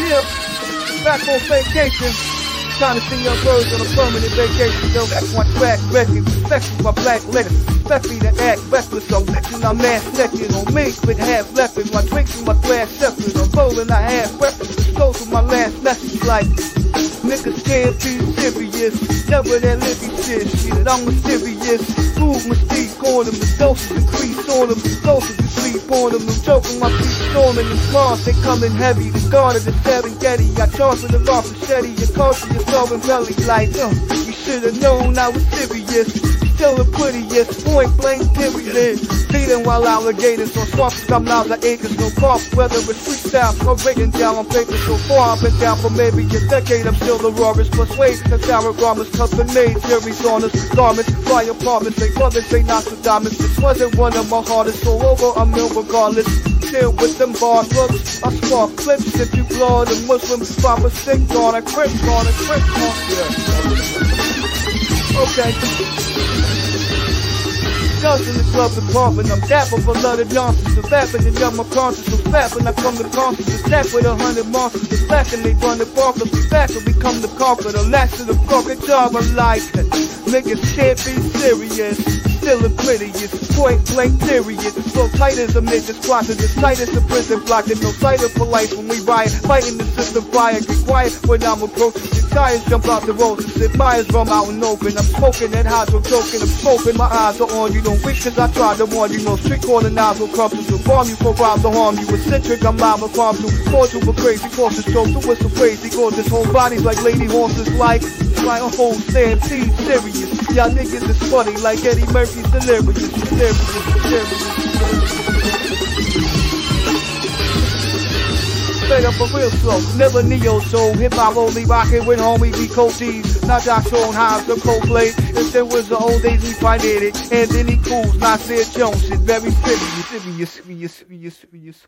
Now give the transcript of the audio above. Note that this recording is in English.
Yeah, back on vacation. Trying to see your birds on a permanent vacation. Yo, that's my track record. Respect my black letters. Especially the act reckless. I'm mixing, I'm ass naked on me with half leopard. My drinks in my glass separate. I'm rolling, I have weapons. Go to my last message like, niggas can't be serious. Never that living shit. Shit, I'm mysterious. Move mystique on them. The doses increase on them. The doses you sleep on them. I'm choking my feet storming the smarts, They coming heavy. The guard of the Serengeti. I charge with the raw machete. Your culture, your soul and belly like, uh, you should've known I was serious. Still the prettiest, point blank period. Feeding while alligators on swamps, I'm out the acres, no park. Whether it's freestyle or written down on paper so far, I've been down for maybe a decade. I'm still the rawest, plus weight, and sour garments, custom made, cherries on us, garments, fly apartments, they brothers, they not so diamonds. This wasn't one of my hardest, so over a mill regardless. Chill with them bar I spark clips if you blow the Muslim, pop a sick on a crib on a crib on. Yeah. Okay. Guns in the club department, I'm dapper for love of Johnson. The vapid and young my so fat when I come to conscious. Attack with a hundred monsters, the back and they run the up the back and become the conqueror. The last of the fucking job I like it. Niggas can't be serious. Still the prettiest, point blank period. So tight as a midget's closet, as tight as a prison block. There's no sight of for life when we riot. Fighting the system fire, get quiet when I'm approaching. The tires jump out the road, and sit Myers rum out and open. I'm smoking that hydro choking, I'm smoking, my eyes are on you. Don't wish cause I tried to warn you. No street corner knives will come to farm you for rhymes to harm you. Eccentric, I'm live with farm to you a crazy cautious stroke to whistle crazy. This whole body's like lady horses, like, like a whole stampede serious. Y'all niggas is funny like Eddie Murphy's delirious, delirious, delirious. Straight up a real slow, never neo soul. Hip hop only rockin' with homie B. Cody's. Not Josh Sean Hives or Coldplay. If there was the old days, we find it. And then he cools, not Sid Jones. Shit very serious, serious, serious, serious, serious.